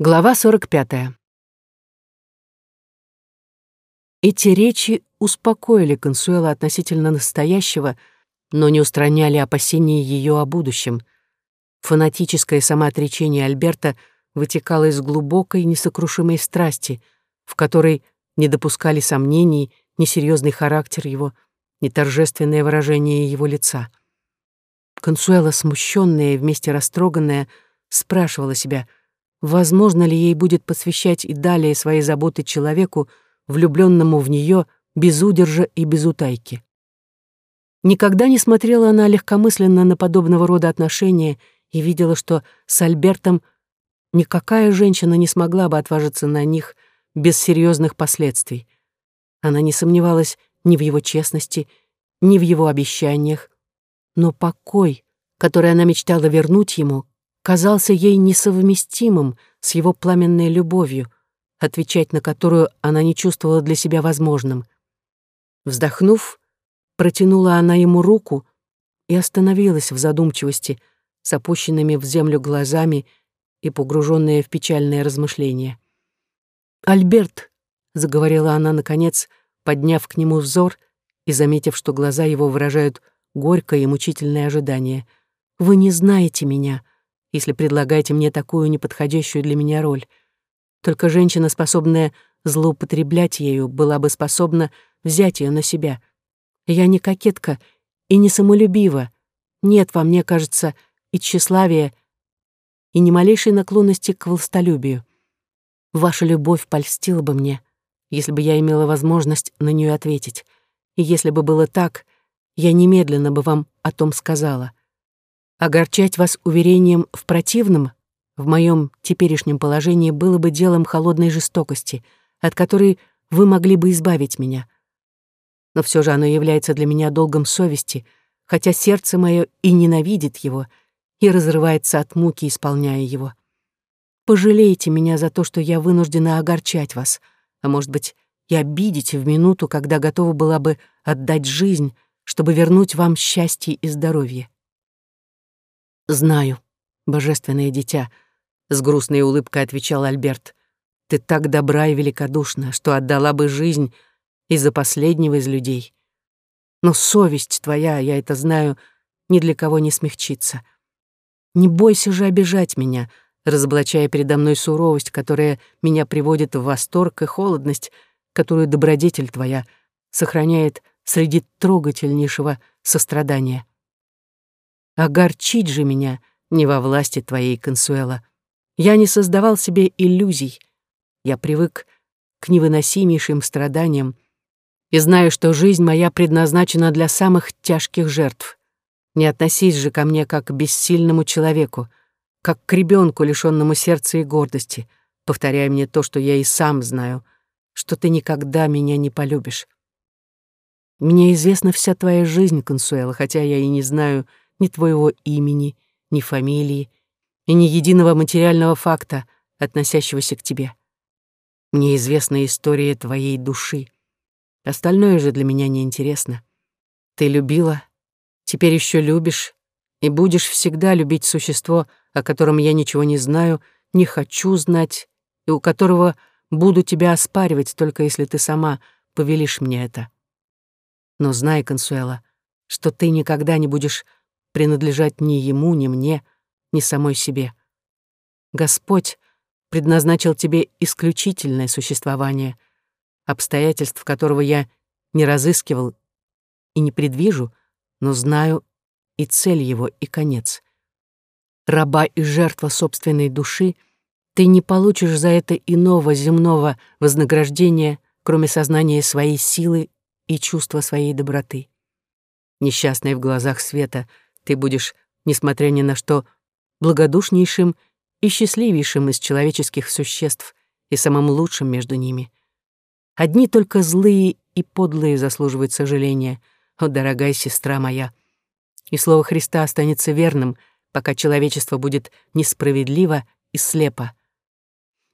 Глава 45. Эти речи успокоили Консуэла относительно настоящего, но не устраняли опасений ее о будущем. Фанатическое самоотречение Альберта вытекало из глубокой несокрушимой страсти, в которой не допускали сомнений ни серьезный характер его, ни торжественное выражение его лица. Консуэла, смущенная и вместе растроганная, спрашивала себя — возможно ли ей будет посвящать и далее свои заботы человеку, влюбленному в нее без удержа и без утайки. Никогда не смотрела она легкомысленно на подобного рода отношения и видела, что с Альбертом никакая женщина не смогла бы отважиться на них без серьезных последствий. Она не сомневалась ни в его честности, ни в его обещаниях, но покой, который она мечтала вернуть ему, казался ей несовместимым с его пламенной любовью, отвечать на которую она не чувствовала для себя возможным. Вздохнув, протянула она ему руку и остановилась в задумчивости, с опущенными в землю глазами и погруженная в печальные размышления. «Альберт», — заговорила она, наконец, подняв к нему взор и заметив, что глаза его выражают горькое и мучительное ожидание, — «вы не знаете меня если предлагаете мне такую неподходящую для меня роль. Только женщина, способная злоупотреблять ею, была бы способна взять ее на себя. Я не кокетка и не самолюбива. Нет во мне, кажется, и тщеславия, и ни малейшей наклонности к властолюбию. Ваша любовь польстила бы мне, если бы я имела возможность на нее ответить. И если бы было так, я немедленно бы вам о том сказала. Огорчать вас уверением в противном в моем теперешнем положении было бы делом холодной жестокости, от которой вы могли бы избавить меня. Но все же оно является для меня долгом совести, хотя сердце мое и ненавидит его, и разрывается от муки, исполняя его. Пожалейте меня за то, что я вынуждена огорчать вас, а может быть, и обидеть в минуту, когда готова была бы отдать жизнь, чтобы вернуть вам счастье и здоровье. «Знаю, божественное дитя», — с грустной улыбкой отвечал Альберт. «Ты так добра и великодушна, что отдала бы жизнь из-за последнего из людей. Но совесть твоя, я это знаю, ни для кого не смягчится. Не бойся же обижать меня, разоблачая передо мной суровость, которая меня приводит в восторг и холодность, которую добродетель твоя сохраняет среди трогательнейшего сострадания. Огорчить же меня не во власти твоей, Консуэла. Я не создавал себе иллюзий. Я привык к невыносимейшим страданиям и знаю, что жизнь моя предназначена для самых тяжких жертв. Не относись же ко мне как к бессильному человеку, как к ребенку, лишенному сердца и гордости, повторяя мне то, что я и сам знаю, что ты никогда меня не полюбишь. Мне известна вся твоя жизнь, Консуэла, хотя я и не знаю, ни твоего имени, ни фамилии и ни единого материального факта, относящегося к тебе. Мне известна история твоей души. Остальное же для меня неинтересно. Ты любила, теперь еще любишь и будешь всегда любить существо, о котором я ничего не знаю, не хочу знать, и у которого буду тебя оспаривать, только если ты сама повелишь мне это. Но знай, Консуэла, что ты никогда не будешь принадлежать ни ему, ни мне, ни самой себе. Господь предназначил тебе исключительное существование, обстоятельств которого я не разыскивал и не предвижу, но знаю и цель его, и конец. Раба и жертва собственной души, ты не получишь за это иного земного вознаграждения, кроме сознания своей силы и чувства своей доброты. Несчастная в глазах света — ты будешь, несмотря ни на что, благодушнейшим и счастливейшим из человеческих существ и самым лучшим между ними. Одни только злые и подлые заслуживают сожаления, о, дорогая сестра моя. И слово Христа останется верным, пока человечество будет несправедливо и слепо.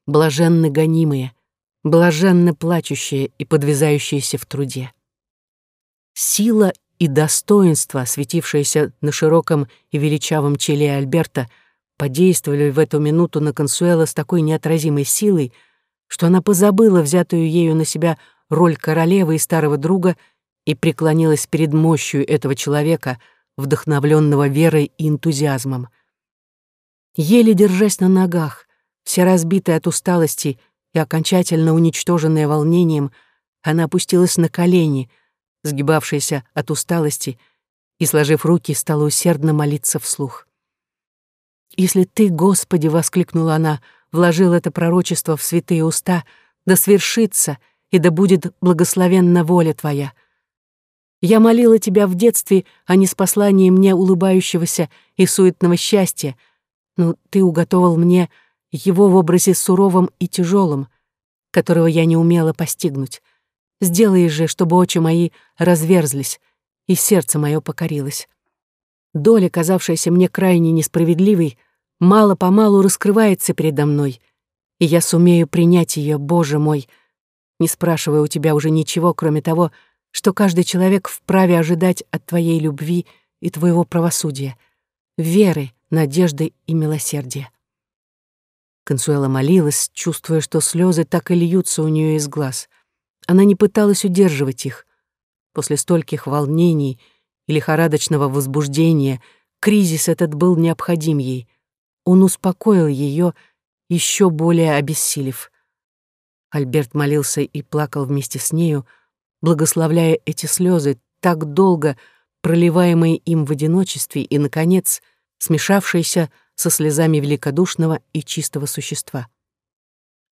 Блаженны гонимые, блаженны плачущие и подвязающиеся в труде. Сила и достоинство, светившееся на широком и величавом челе Альберта, подействовали в эту минуту на Консуэла с такой неотразимой силой, что она позабыла взятую ею на себя роль королевы и старого друга и преклонилась перед мощью этого человека, вдохновленного верой и энтузиазмом. Еле держась на ногах, вся разбитая от усталости и окончательно уничтоженная волнением, она опустилась на колени, сгибавшаяся от усталости, и, сложив руки, стала усердно молиться вслух. «Если ты, Господи, — воскликнула она, — вложил это пророчество в святые уста, да свершится, и да будет благословенна воля Твоя. Я молила Тебя в детстве о неспослании мне улыбающегося и суетного счастья, но Ты уготовал мне его в образе суровом и тяжелом, которого я не умела постигнуть. Сделай же, чтобы очи мои разверзлись, и сердце мое покорилось. Доля, казавшаяся мне крайне несправедливой, мало-помалу раскрывается передо мной, и я сумею принять ее, Боже мой, не спрашивая у тебя уже ничего, кроме того, что каждый человек вправе ожидать от твоей любви и твоего правосудия, веры, надежды и милосердия. Консуэла молилась, чувствуя, что слезы так и льются у нее из глаз. Она не пыталась удерживать их. После стольких волнений и лихорадочного возбуждения кризис этот был необходим ей. Он успокоил ее, еще более обессилев. Альберт молился и плакал вместе с нею, благословляя эти слезы, так долго проливаемые им в одиночестве и, наконец, смешавшиеся со слезами великодушного и чистого существа.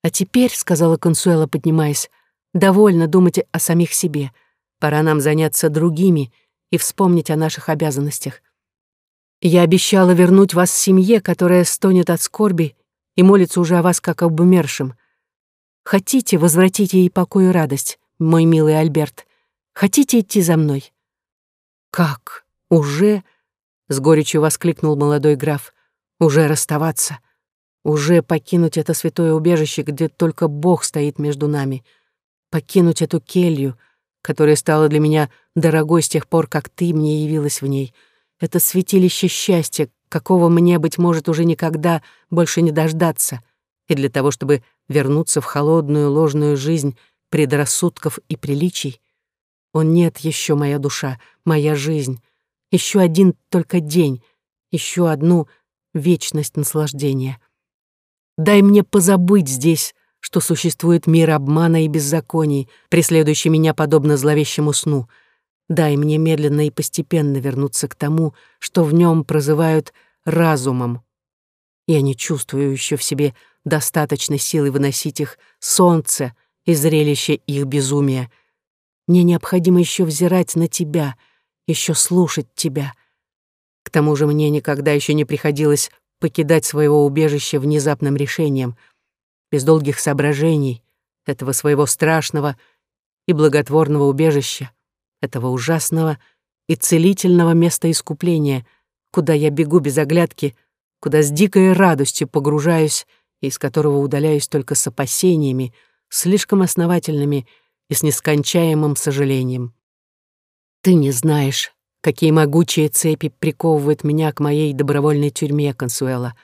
«А теперь», — сказала Консуэла, поднимаясь, — «довольно думать о самих себе. Пора нам заняться другими и вспомнить о наших обязанностях. Я обещала вернуть вас семье, которая стонет от скорби и молится уже о вас как об умершем. Хотите возвратить ей покой и радость, мой милый Альберт? Хотите идти за мной?» «Как? Уже?» — с горечью воскликнул молодой граф. Уже расставаться, уже покинуть это святое убежище, где только Бог стоит между нами, покинуть эту келью, которая стала для меня дорогой с тех пор, как ты мне явилась в ней, это святилище счастья, какого мне, быть может, уже никогда больше не дождаться, и для того, чтобы вернуться в холодную ложную жизнь предрассудков и приличий. О нет, еще моя душа, моя жизнь, еще один только день, еще одну — вечность наслаждения. Дай мне позабыть здесь, что существует мир обмана и беззаконий, преследующий меня подобно зловещему сну. Дай мне медленно и постепенно вернуться к тому, что в нем прозывают разумом. Я не чувствую еще в себе достаточной силы выносить их солнце и зрелище их безумия. Мне необходимо еще взирать на тебя, еще слушать тебя — к тому же мне никогда еще не приходилось покидать своего убежища внезапным решением, без долгих соображений, этого своего страшного и благотворного убежища, этого ужасного и целительного места искупления, куда я бегу без оглядки, куда с дикой радостью погружаюсь и из которого удаляюсь только с опасениями, слишком основательными и с нескончаемым сожалением. Ты не знаешь, Какие могучие цепи приковывают меня к моей добровольной тюрьме, Консуэла.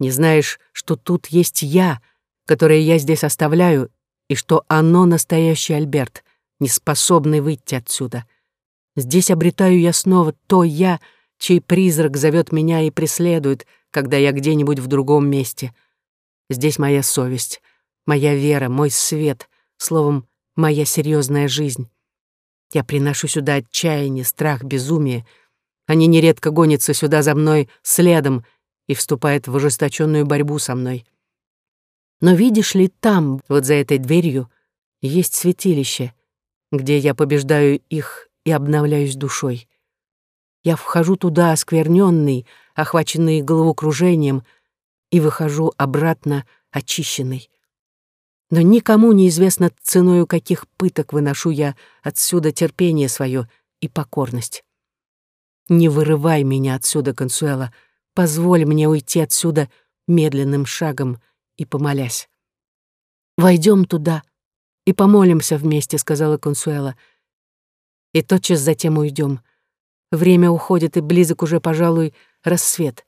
Не знаешь, что тут есть я, которое я здесь оставляю, и что оно настоящий Альберт, не способный выйти отсюда. Здесь обретаю я снова то я, чей призрак зовет меня и преследует, когда я где-нибудь в другом месте. Здесь моя совесть, моя вера, мой свет, словом, моя серьезная жизнь. Я приношу сюда отчаяние, страх, безумие. Они нередко гонятся сюда за мной следом и вступают в ожесточенную борьбу со мной. Но видишь ли, там, вот за этой дверью, есть святилище, где я побеждаю их и обновляюсь душой. Я вхожу туда оскверненный, охваченный головокружением, и выхожу обратно очищенный. Но никому не известно, ценою каких пыток выношу я отсюда терпение свое и покорность. Не вырывай меня отсюда, Консуэла, позволь мне уйти отсюда медленным шагом и помолясь. Войдем туда и помолимся вместе, сказала Консуэла. И тотчас затем уйдем. Время уходит, и близок уже, пожалуй, рассвет.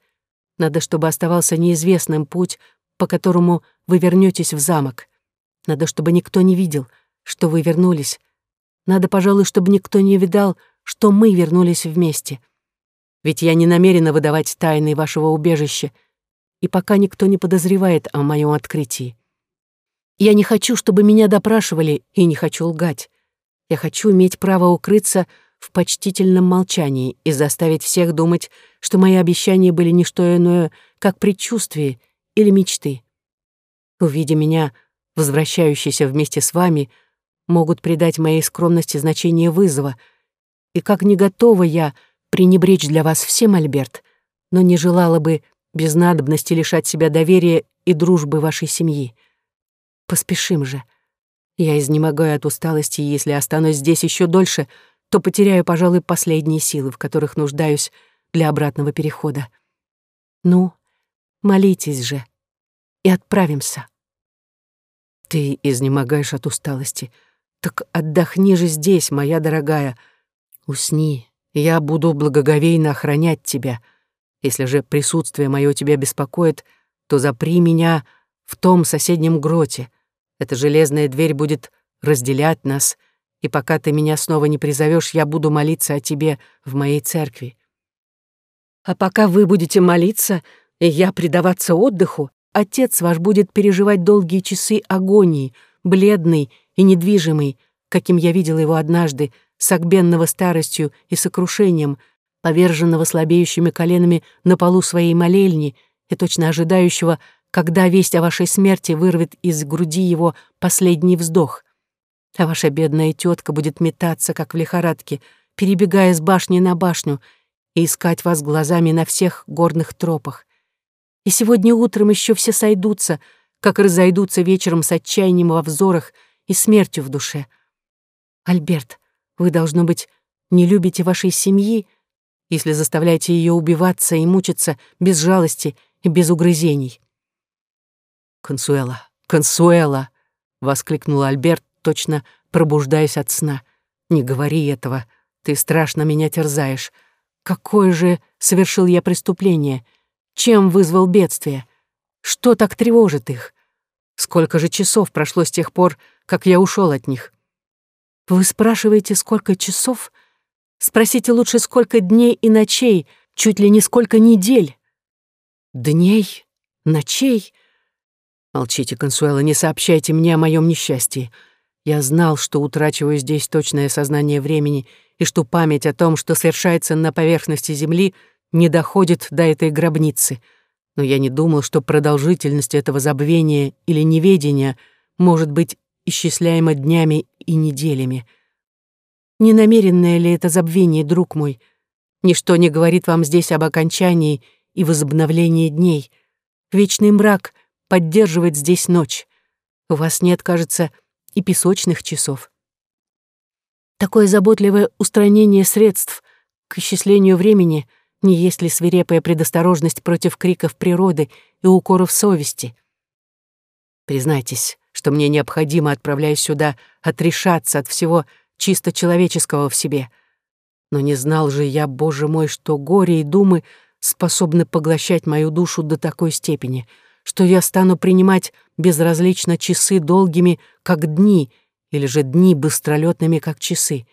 Надо, чтобы оставался неизвестным путь, по которому вы вернетесь в замок. Надо, чтобы никто не видел, что вы вернулись. Надо, пожалуй, чтобы никто не видал, что мы вернулись вместе. Ведь я не намерена выдавать тайны вашего убежища, и пока никто не подозревает о моем открытии. Я не хочу, чтобы меня допрашивали, и не хочу лгать. Я хочу иметь право укрыться в почтительном молчании и заставить всех думать, что мои обещания были не что иное, как предчувствие или мечты. Увидя меня, возвращающийся вместе с вами, могут придать моей скромности значение вызова. И как не готова я пренебречь для вас всем, Альберт, но не желала бы без надобности лишать себя доверия и дружбы вашей семьи. Поспешим же. Я изнемогаю от усталости, и если останусь здесь еще дольше, то потеряю, пожалуй, последние силы, в которых нуждаюсь для обратного перехода. Ну, молитесь же и отправимся. Ты изнемогаешь от усталости. Так отдохни же здесь, моя дорогая. Усни, я буду благоговейно охранять тебя. Если же присутствие мое тебя беспокоит, то запри меня в том соседнем гроте. Эта железная дверь будет разделять нас, и пока ты меня снова не призовешь, я буду молиться о тебе в моей церкви. А пока вы будете молиться, и я предаваться отдыху, отец ваш будет переживать долгие часы агонии, бледный и недвижимый, каким я видела его однажды, согбенного старостью и сокрушением, поверженного слабеющими коленами на полу своей молельни и точно ожидающего, когда весть о вашей смерти вырвет из груди его последний вздох. А ваша бедная тетка будет метаться, как в лихорадке, перебегая с башни на башню и искать вас глазами на всех горных тропах. И сегодня утром еще все сойдутся, как разойдутся вечером с отчаянием во взорах и смертью в душе. Альберт, вы, должно быть, не любите вашей семьи, если заставляете ее убиваться и мучиться без жалости и без угрызений. «Консуэла, Консуэла!» — воскликнул Альберт, точно пробуждаясь от сна. «Не говори этого, ты страшно меня терзаешь. Какое же совершил я преступление? Чем вызвал бедствие? Что так тревожит их? Сколько же часов прошло с тех пор, как я ушел от них?» «Вы спрашиваете, сколько часов?» Спросите лучше, сколько дней и ночей, чуть ли не сколько недель. Дней? Ночей? Молчите, Консуэла, не сообщайте мне о моем несчастье. Я знал, что утрачиваю здесь точное сознание времени и что память о том, что совершается на поверхности Земли, не доходит до этой гробницы. Но я не думал, что продолжительность этого забвения или неведения может быть исчисляема днями и неделями. Ненамеренное ли это забвение, друг мой? Ничто не говорит вам здесь об окончании и возобновлении дней. Вечный мрак поддерживает здесь ночь. У вас нет, кажется, и песочных часов. Такое заботливое устранение средств к исчислению времени не есть ли свирепая предосторожность против криков природы и укоров совести? Признайтесь, что мне необходимо, отправляясь сюда, отрешаться от всего чисто человеческого в себе. Но не знал же я, Боже мой, что горе и думы способны поглощать мою душу до такой степени, что я стану принимать безразлично часы долгими, как дни, или же дни быстролетными, как часы.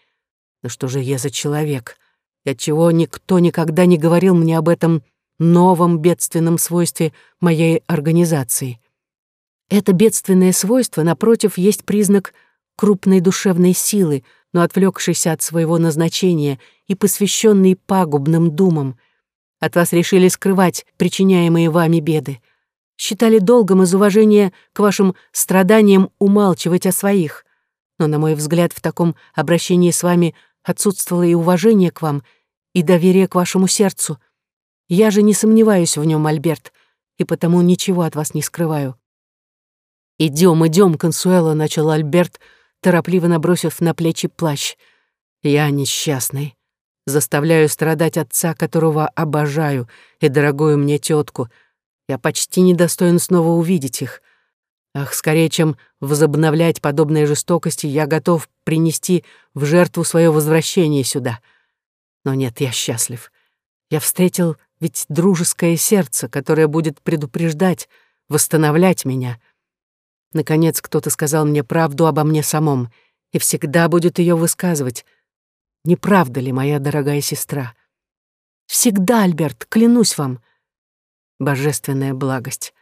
Но что же я за человек? И отчего никто никогда не говорил мне об этом новом бедственном свойстве моей организации? Это бедственное свойство, напротив, есть признак крупной душевной силы, но отвлекшийся от своего назначения и посвященный пагубным думам. От вас решили скрывать причиняемые вами беды. Считали долгом из уважения к вашим страданиям умалчивать о своих. Но, на мой взгляд, в таком обращении с вами отсутствовало и уважение к вам, и доверие к вашему сердцу. Я же не сомневаюсь в нем, Альберт, и потому ничего от вас не скрываю. «Идем, идем, Консуэло», — начал Альберт, торопливо набросив на плечи плащ. «Я несчастный. Заставляю страдать отца, которого обожаю, и дорогую мне тетку. Я почти недостоин снова увидеть их. Ах, скорее, чем возобновлять подобные жестокости, я готов принести в жертву свое возвращение сюда. Но нет, я счастлив. Я встретил ведь дружеское сердце, которое будет предупреждать, восстановлять меня. Наконец кто-то сказал мне правду обо мне самом и всегда будет ее высказывать. Не правда ли, моя дорогая сестра? Всегда, Альберт, клянусь вам. Божественная благость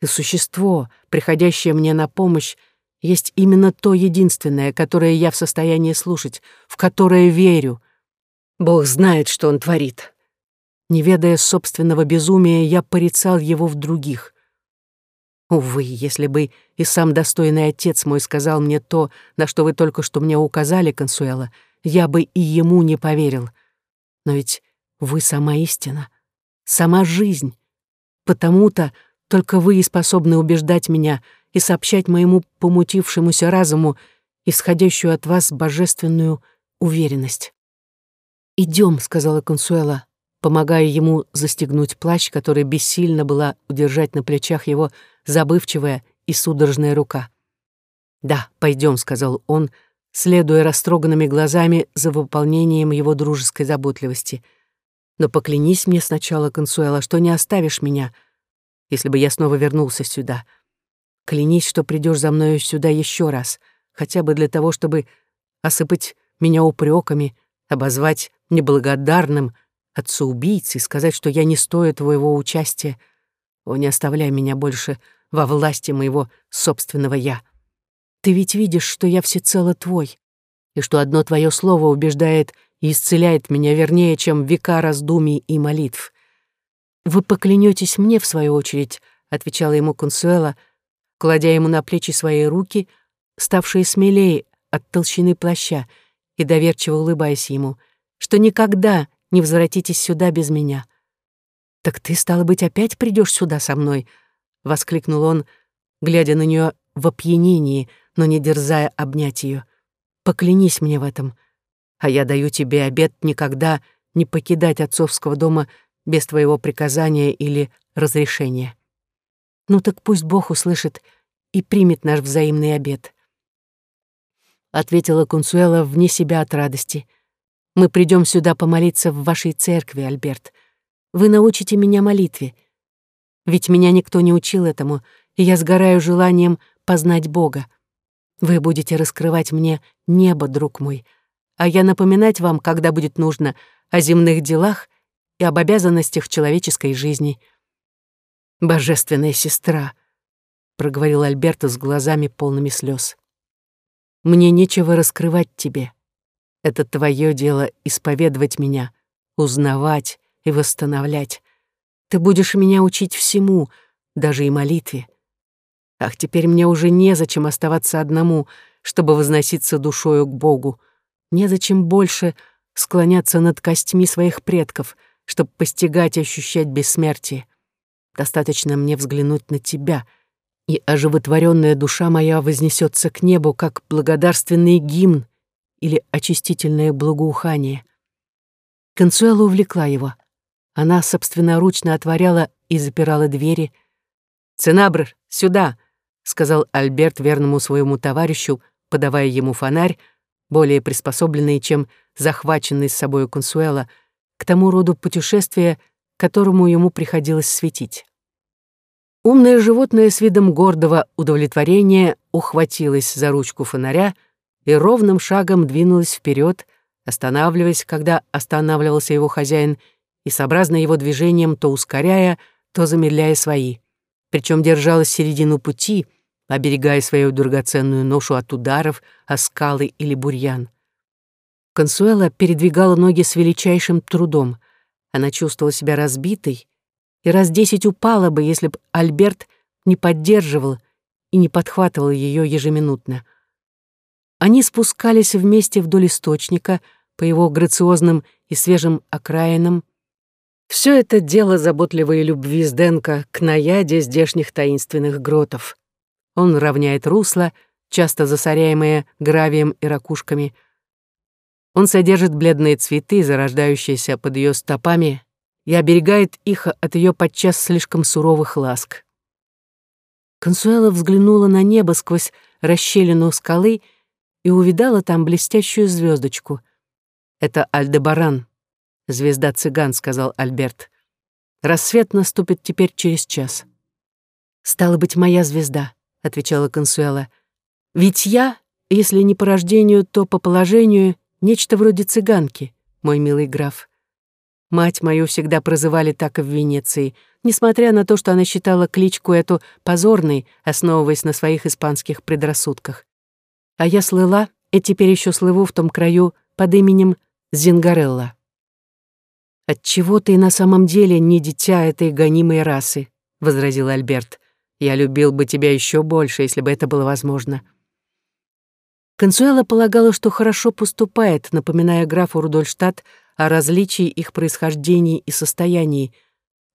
и существо, приходящее мне на помощь, есть именно то единственное, которое я в состоянии слушать, в которое верю. Бог знает, что Он творит. Не ведая собственного безумия, я порицал его в других. Увы, если бы и сам достойный отец мой сказал мне то, на что вы только что мне указали, Консуэла, я бы и ему не поверил. Но ведь вы сама истина, сама жизнь. Потому-то только вы и способны убеждать меня — и сообщать моему помутившемуся разуму исходящую от вас божественную уверенность. «Идем», — сказала Консуэла, помогая ему застегнуть плащ, который бессильно была удержать на плечах его забывчивая и судорожная рука. «Да, пойдем», — сказал он, следуя растроганными глазами за выполнением его дружеской заботливости. «Но поклянись мне сначала, Консуэла, что не оставишь меня, если бы я снова вернулся сюда». Клянись, что придешь за мною сюда еще раз, хотя бы для того, чтобы осыпать меня упреками, обозвать неблагодарным, отцу-убийцей, сказать, что я не стою твоего участия. О, не оставляй меня больше во власти моего собственного «я». Ты ведь видишь, что я всецело твой, и что одно твое слово убеждает и исцеляет меня вернее, чем века раздумий и молитв. Вы поклянетесь мне, в свою очередь, — отвечала ему Консуэла, — кладя ему на плечи свои руки, ставшие смелее от толщины плаща, и доверчиво улыбаясь ему, что никогда не возвратитесь сюда без меня. «Так ты, стало быть, опять придешь сюда со мной?» — воскликнул он, глядя на нее в опьянении, но не дерзая обнять ее. «Поклянись мне в этом, а я даю тебе обет никогда не покидать отцовского дома без твоего приказания или разрешения». Ну так пусть Бог услышит и примет наш взаимный обет. Ответила Консуэла вне себя от радости. Мы придем сюда помолиться в вашей церкви, Альберт. Вы научите меня молитве. Ведь меня никто не учил этому, и я сгораю желанием познать Бога. Вы будете раскрывать мне небо, друг мой, а я напоминать вам, когда будет нужно, о земных делах и об обязанностях человеческой жизни — божественная сестра», — проговорил Альберто с глазами полными слез. «Мне нечего раскрывать тебе. Это твое дело исповедовать меня, узнавать и восстановлять. Ты будешь меня учить всему, даже и молитве. Ах, теперь мне уже незачем оставаться одному, чтобы возноситься душою к Богу. Незачем больше склоняться над костьми своих предков, чтобы постигать и ощущать бессмертие. Достаточно мне взглянуть на тебя, и оживотворенная душа моя вознесется к небу, как благодарственный гимн или очистительное благоухание. Консуэла увлекла его. Она собственноручно отворяла и запирала двери. «Ценабр, сюда!» — сказал Альберт верному своему товарищу, подавая ему фонарь, более приспособленный, чем захваченный с собой Консуэла, к тому роду путешествия, которому ему приходилось светить. Умное животное с видом гордого удовлетворения ухватилось за ручку фонаря и ровным шагом двинулось вперед, останавливаясь, когда останавливался его хозяин, и сообразно его движением то ускоряя, то замедляя свои. Причем держалась середину пути, оберегая свою драгоценную ношу от ударов, о скалы или бурьян. Консуэла передвигала ноги с величайшим трудом — она чувствовала себя разбитой и раз десять упала бы, если бы Альберт не поддерживал и не подхватывал ее ежеминутно. Они спускались вместе вдоль источника по его грациозным и свежим окраинам. Все это дело заботливой любви Сденка к наяде здешних таинственных гротов. Он равняет русло, часто засоряемые гравием и ракушками — он содержит бледные цветы, зарождающиеся под ее стопами, и оберегает их от ее подчас слишком суровых ласк. Консуэла взглянула на небо сквозь расщелину скалы и увидала там блестящую звездочку. «Это Альдебаран, звезда цыган», — сказал Альберт. Рассвет наступит теперь через час. «Стала быть, моя звезда», — отвечала Консуэла. «Ведь я, если не по рождению, то по положению, нечто вроде цыганки, мой милый граф. Мать мою всегда прозывали так и в Венеции, несмотря на то, что она считала кличку эту позорной, основываясь на своих испанских предрассудках. А я слыла, и теперь еще слыву в том краю под именем Зингарелла. «Отчего ты на самом деле не дитя этой гонимой расы?» — возразил Альберт. «Я любил бы тебя еще больше, если бы это было возможно». Консуэла полагала, что хорошо поступает, напоминая графу Рудольштадт о различии их происхождений и состояний,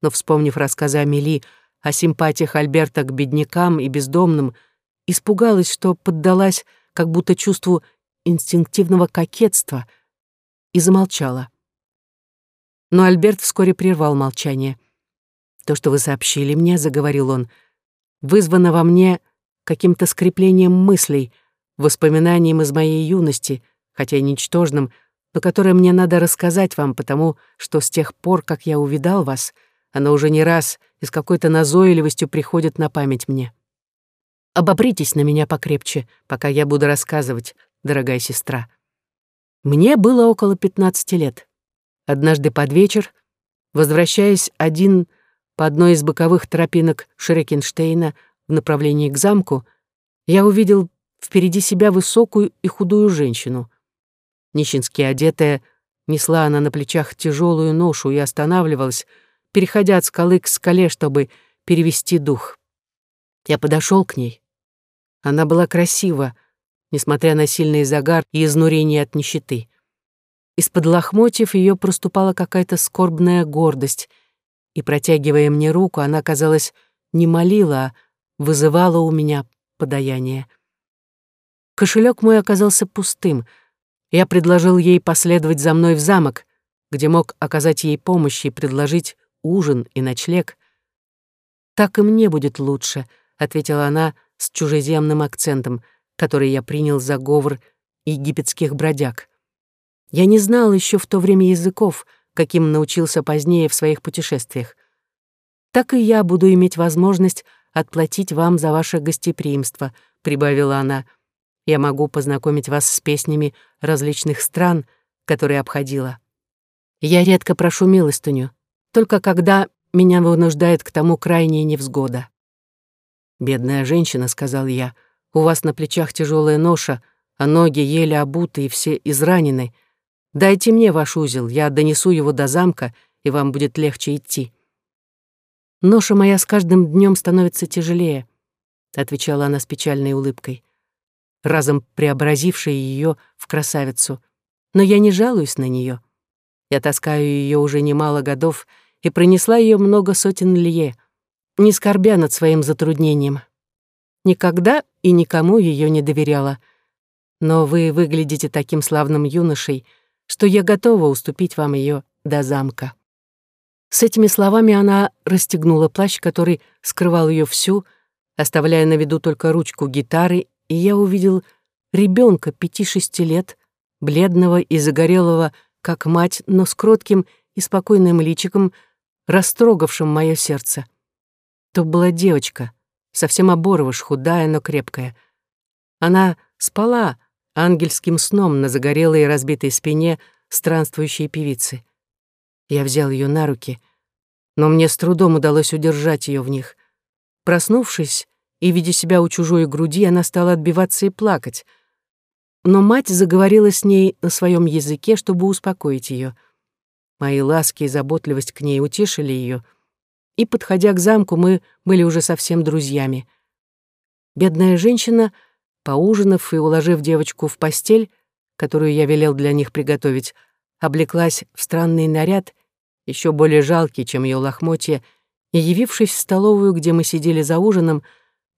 но, вспомнив рассказы Амели о симпатиях Альберта к беднякам и бездомным, испугалась, что поддалась как будто чувству инстинктивного кокетства и замолчала. Но Альберт вскоре прервал молчание. «То, что вы сообщили мне, — заговорил он, — вызвано во мне каким-то скреплением мыслей, воспоминанием из моей юности, хотя и ничтожным, — но которое мне надо рассказать вам, потому что с тех пор, как я увидал вас, оно уже не раз и с какой-то назойливостью приходит на память мне. Обопритесь на меня покрепче, пока я буду рассказывать, дорогая сестра. Мне было около 15 лет. Однажды под вечер, возвращаясь один по одной из боковых тропинок Шрекенштейна в направлении к замку, я увидел впереди себя высокую и худую женщину — Нищенски одетая, несла она на плечах тяжелую ношу и останавливалась, переходя от скалы к скале, чтобы перевести дух. Я подошел к ней. Она была красива, несмотря на сильный загар и изнурение от нищеты. Из-под лохмотьев ее проступала какая-то скорбная гордость, и, протягивая мне руку, она, казалось, не молила, а вызывала у меня подаяние. Кошелек мой оказался пустым — я предложил ей последовать за мной в замок, где мог оказать ей помощь и предложить ужин и ночлег. «Так и мне будет лучше», — ответила она с чужеземным акцентом, который я принял за говор египетских бродяг. Я не знал еще в то время языков, каким научился позднее в своих путешествиях. «Так и я буду иметь возможность отплатить вам за ваше гостеприимство», — прибавила она, — я могу познакомить вас с песнями различных стран, которые обходила. Я редко прошу милостыню, только когда меня вынуждает к тому крайняя невзгода. «Бедная женщина», — сказал я, — «у вас на плечах тяжелая ноша, а ноги еле обуты и все изранены. Дайте мне ваш узел, я донесу его до замка, и вам будет легче идти». «Ноша моя с каждым днем становится тяжелее», — отвечала она с печальной улыбкой разом преобразившая ее в красавицу. Но я не жалуюсь на нее. Я таскаю ее уже немало годов и пронесла ее много сотен лье, не скорбя над своим затруднением. Никогда и никому ее не доверяла. Но вы выглядите таким славным юношей, что я готова уступить вам ее до замка. С этими словами она расстегнула плащ, который скрывал ее всю, оставляя на виду только ручку гитары и я увидел ребенка пяти-шести лет, бледного и загорелого, как мать, но с кротким и спокойным личиком, растрогавшим мое сердце. То была девочка, совсем оборвыш, худая, но крепкая. Она спала ангельским сном на загорелой и разбитой спине странствующей певицы. Я взял ее на руки, но мне с трудом удалось удержать ее в них. Проснувшись, и, видя себя у чужой груди, она стала отбиваться и плакать. Но мать заговорила с ней на своем языке, чтобы успокоить ее. Мои ласки и заботливость к ней утешили ее, и, подходя к замку, мы были уже совсем друзьями. Бедная женщина, поужинав и уложив девочку в постель, которую я велел для них приготовить, облеклась в странный наряд, еще более жалкий, чем ее лохмотья, и, явившись в столовую, где мы сидели за ужином,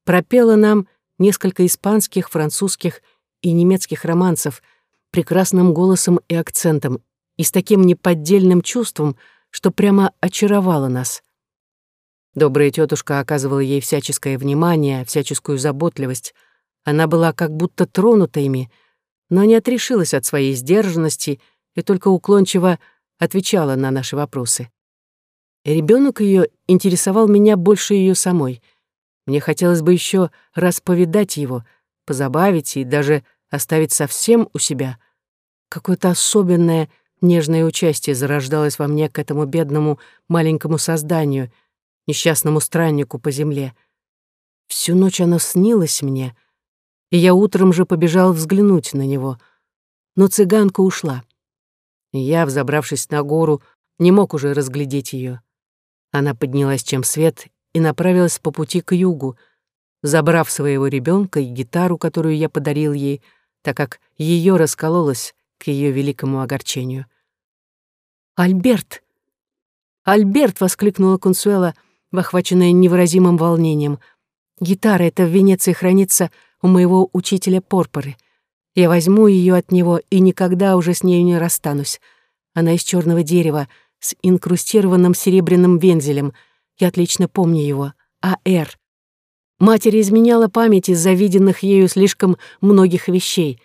пропела нам несколько испанских, французских и немецких романсов прекрасным голосом и акцентом и с таким неподдельным чувством, что прямо очаровала нас. Добрая тетушка оказывала ей всяческое внимание, всяческую заботливость. Она была как будто тронута ими, но не отрешилась от своей сдержанности и только уклончиво отвечала на наши вопросы. ребенок ее интересовал меня больше ее самой. Мне хотелось бы еще раз повидать его, позабавить и даже оставить совсем у себя. Какое-то особенное нежное участие зарождалось во мне к этому бедному маленькому созданию, несчастному страннику по земле. Всю ночь оно снилось мне, и я утром же побежал взглянуть на него. Но цыганка ушла. И я, взобравшись на гору, не мог уже разглядеть ее. Она поднялась чем свет и направилась по пути к югу, забрав своего ребенка и гитару, которую я подарил ей, так как ее раскололась к ее великому огорчению. «Альберт! Альберт!» — воскликнула Консуэла, охваченная невыразимым волнением. «Гитара эта в Венеции хранится у моего учителя Порпоры. Я возьму ее от него и никогда уже с нею не расстанусь. Она из черного дерева, с инкрустированным серебряным вензелем. Я отлично помню его. А.Р. Матери изменяла память из-за виденных ею слишком многих вещей.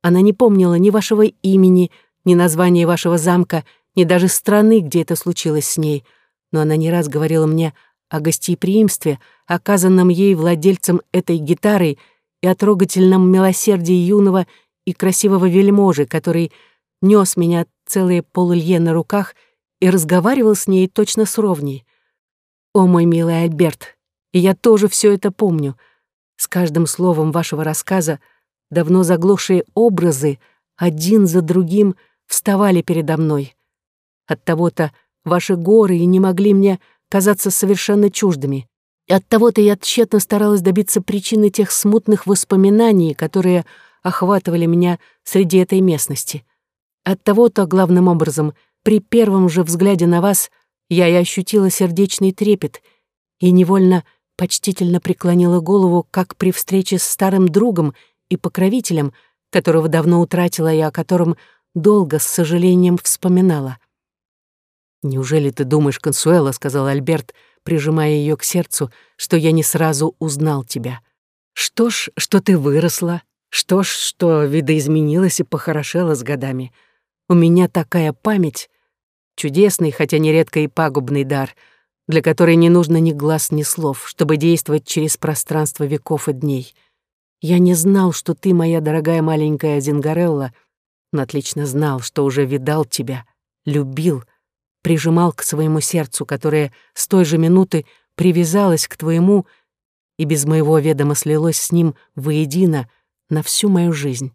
Она не помнила ни вашего имени, ни названия вашего замка, ни даже страны, где это случилось с ней. Но она не раз говорила мне о гостеприимстве, оказанном ей владельцем этой гитары и о трогательном милосердии юного и красивого вельможи, который нес меня целые полулье на руках и разговаривал с ней точно с ровней. О, мой милый Альберт, и я тоже все это помню. С каждым словом вашего рассказа давно заглохшие образы один за другим вставали передо мной. От того-то ваши горы и не могли мне казаться совершенно чуждыми. И от того-то я тщетно старалась добиться причины тех смутных воспоминаний, которые охватывали меня среди этой местности. От того-то, главным образом, при первом же взгляде на вас я и ощутила сердечный трепет и невольно почтительно преклонила голову, как при встрече с старым другом и покровителем, которого давно утратила и о котором долго с сожалением вспоминала. «Неужели ты думаешь, Консуэла, — сказал Альберт, прижимая ее к сердцу, — что я не сразу узнал тебя? Что ж, что ты выросла, что ж, что видоизменилась и похорошела с годами. У меня такая память, Чудесный, хотя нередко и пагубный дар, для которой не нужно ни глаз, ни слов, чтобы действовать через пространство веков и дней. Я не знал, что ты, моя дорогая маленькая Зингарелла, но отлично знал, что уже видал тебя, любил, прижимал к своему сердцу, которое с той же минуты привязалось к твоему и без моего ведома слилось с ним воедино на всю мою жизнь.